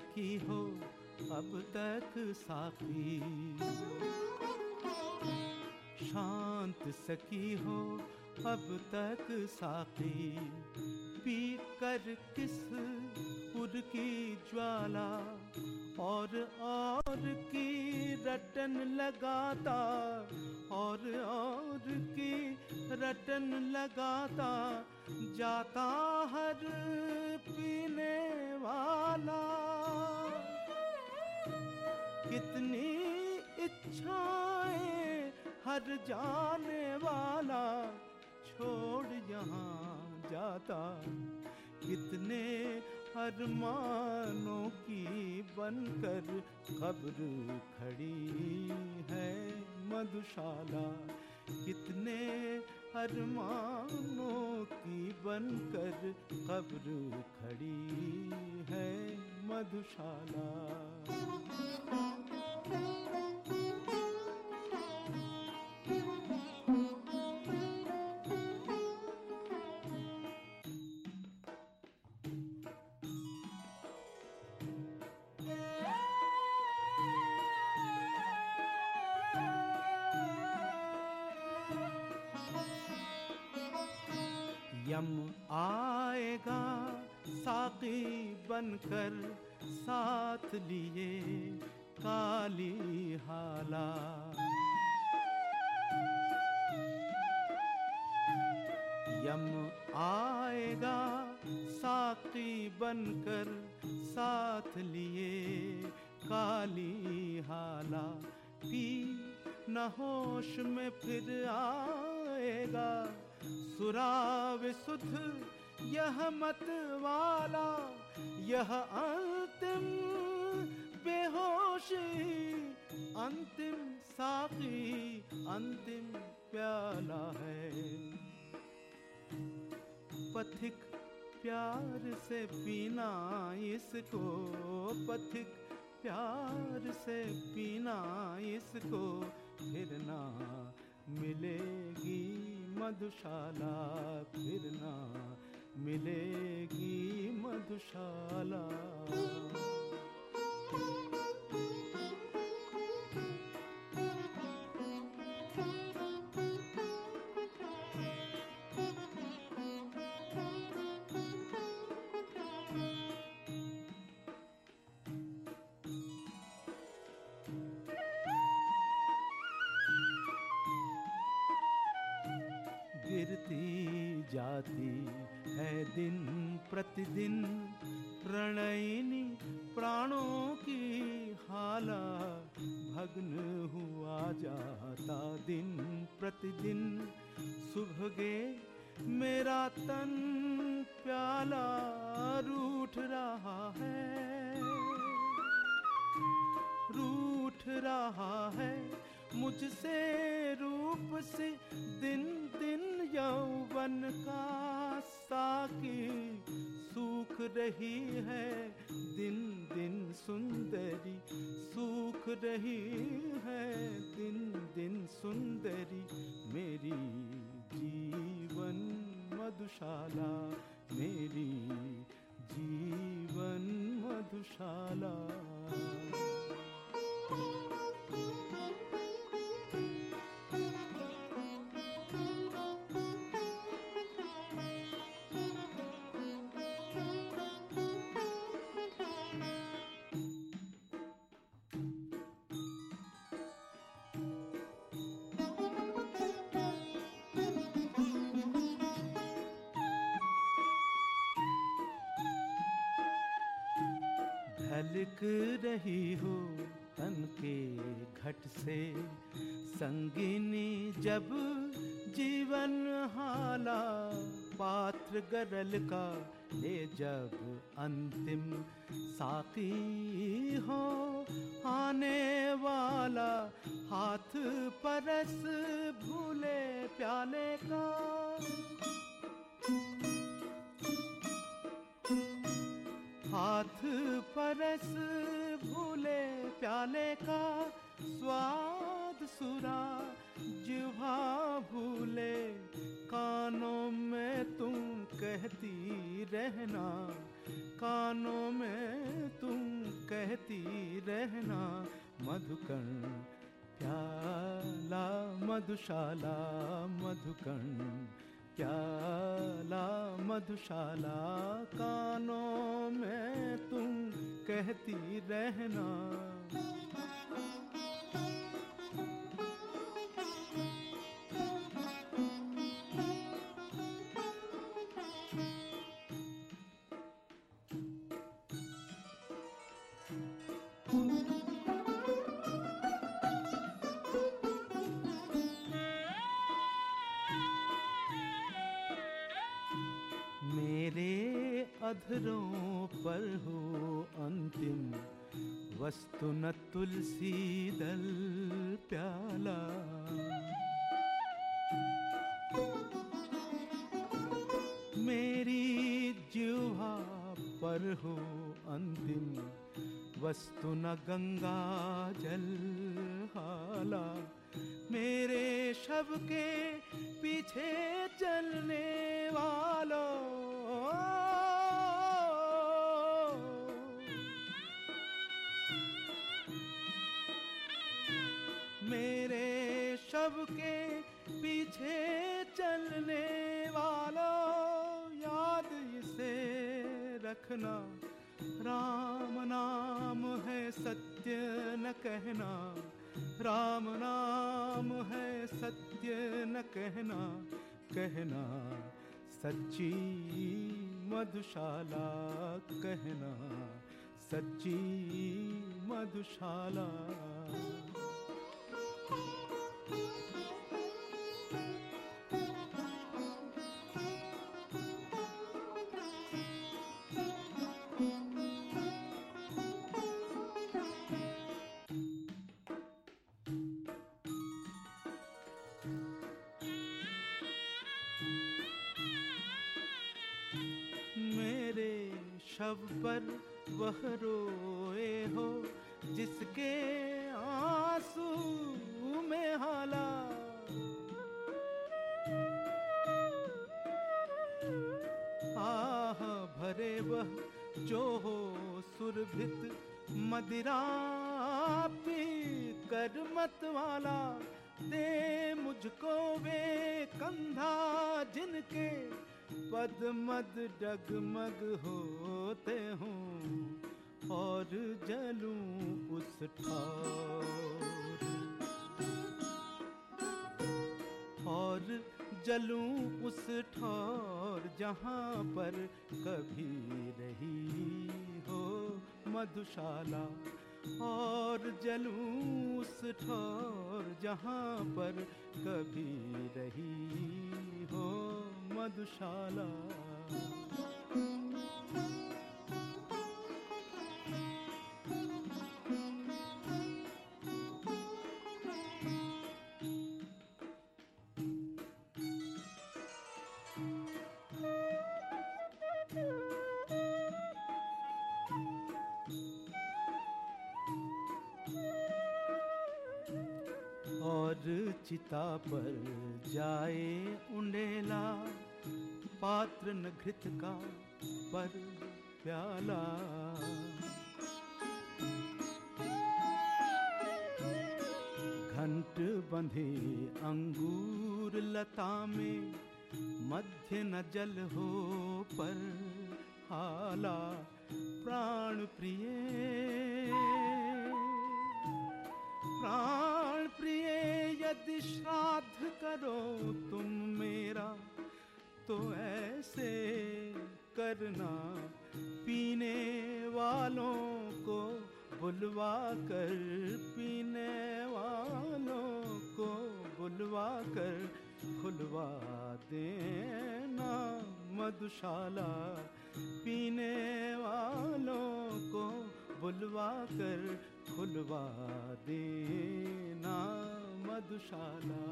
शांत हो अब तक साखी। शांत सकी हो अब तक साखी। पी कर किस उर की ज्वाला और और की रटन लगाता, और और की रटन लगाता, जाता हर पीने वाला। कितनी इच्छाएँ हर जाने वाला, छोड़ यहाँ जाता। कितने अरमानों की बनकर कब्र खड़ी है। मधुशाला, कितने अरमानों की बनकर खबर खड़ी है। मधुशाला। यम आएगा, साकी बनकर साथ लिए काली हाला। यम आएगा, साकी बनकर साथ लिए काली हाला। पी न होश में फिर आएगा। सुराव सुध यह मत वाला, यह अंतिम बेहोशी, अंतिम साकी अंतिम प्याला है। पथिक प्यार से पीना इसको, पथिक प्यार से पीना इसको, फिर ना मिलेगी मधुशाला फिर ना मिलेगी मधुशाला। जाती है दिन प्रतिदिन प्रणयिनी प्राणों की हाला। भग्न हुआ जाता दिन प्रतिदिन। सुभगे मेरा तन प्याला रूठ रहा है। रूठ रहा है मुझसे रूप से दिन दिन यौवन का साकी सूख रही है। दिन दिन सुंदरी सूख रही है। दिन दिन सुंदरी मेरी जीवन मधुशाला, मेरी जीवन मधुशाला। ढलक रही हो तन के घट से। संगिनी जब जीवन हाला, पात्र गरल का ले जब अंतिम साकी हो। आने वाला हाथ परस भूले प्याले का हाथ परस भूले प्याले का स्वाद सुरा। जिहा भूले, कानों में तुम कहती रहना। कानों में तुम कहती रहना, मधुकण प्याला, मधुशाला, मधुकण। प्याला मधुशाला कानों में तुम कहती रहना। अधरों पर हो अंतिम। वस्तु न तुलसी दल प्याला। मेरी जुहा पर हो अंतिम। वस्तु न गंगा जल हाला। मेरे शब के पीछे चलने वालों मेरे शब के पीछे चलने वालों। रखना, राम नाम है सत्य न कहना। राम नाम है सत्य न कहना कहना सच्ची मधुशाला, कहना सच्ची मधुशाला। जो हो सुरभित मदिरा पी कर मत वाला, दे मुझको वे कंधा जिनके पद मद डगमग होते हूँ और जलूं उस ठार। और जलूं उस ठौर। जहाँ पर कभी रही हो मधुशाला और जलूस ठोर, जहाँ पर कभी रही हो मधुशाला। चिता पर जाए उंडेला, पात्र न घृत का पर प्याला। घंट बंधे अंगूर लता में, मध्य न जल हो पर हाला। प्राण प्रिय प्राण प्रिय, यदि श्राद्ध करो तुम मेरा तो ऐसे करना पीने वालों को बुलवा कर पीने वालों को बुलवा कर खुलवा देना मधुशाला। पीने वालों को बुलवा कर खुलवा देना मधुशाला।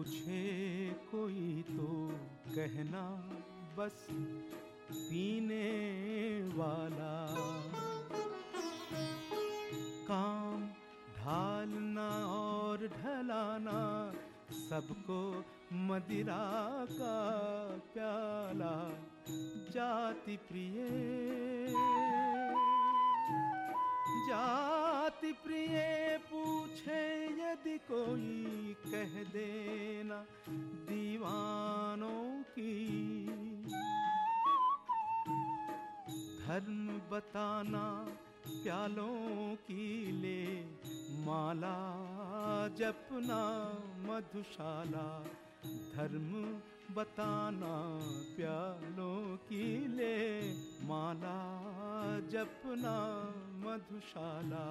पूछे कोई तो कहना, बस पीने वाला। काम ढालना और ढलाना, सबको मदिरा का प्याला। जाति प्रिय। जाति प्रिय पूछे, यदि कोई कह देना दीवानों की। धर्म बताना प्यालों की ले, माला जपना मधुशाला, धर्म बताना प्यालों की ले माला जपना मधुशाला।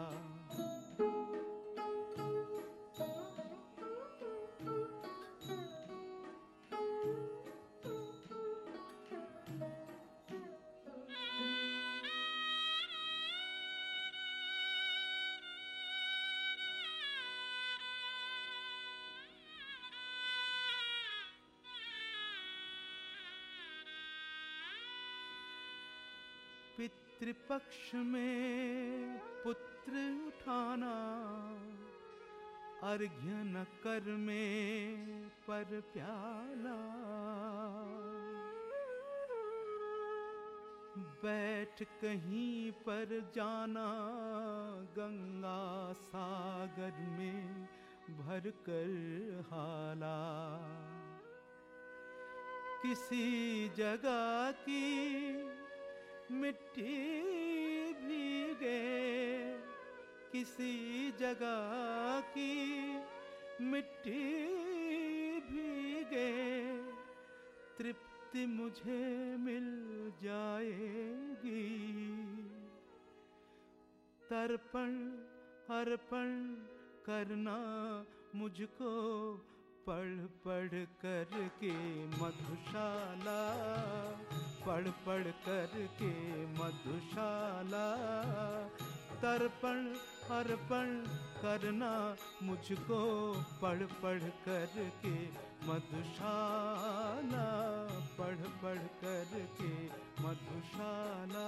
पितृपक्ष में पुत्र उठाना, अर्घ्य न कर में पर प्याला। बैठ कहीं पर जाना, गंगा सागर में भर कर हाला। किसी जगह की मिट्टी भीगे किसी जगह की मिट्टी भीगे। तृप्ति मुझे मिल जाएगी। तर्पण, अर्पण करना मुझको पढ़ पढ़ कर के मधुशाला, पढ़ पढ़ कर के मधुशाला, तर्पण अर्पण करना मुझको पढ़ पढ़ कर के मधुशाला, पढ़ पढ़ कर के मधुशाला।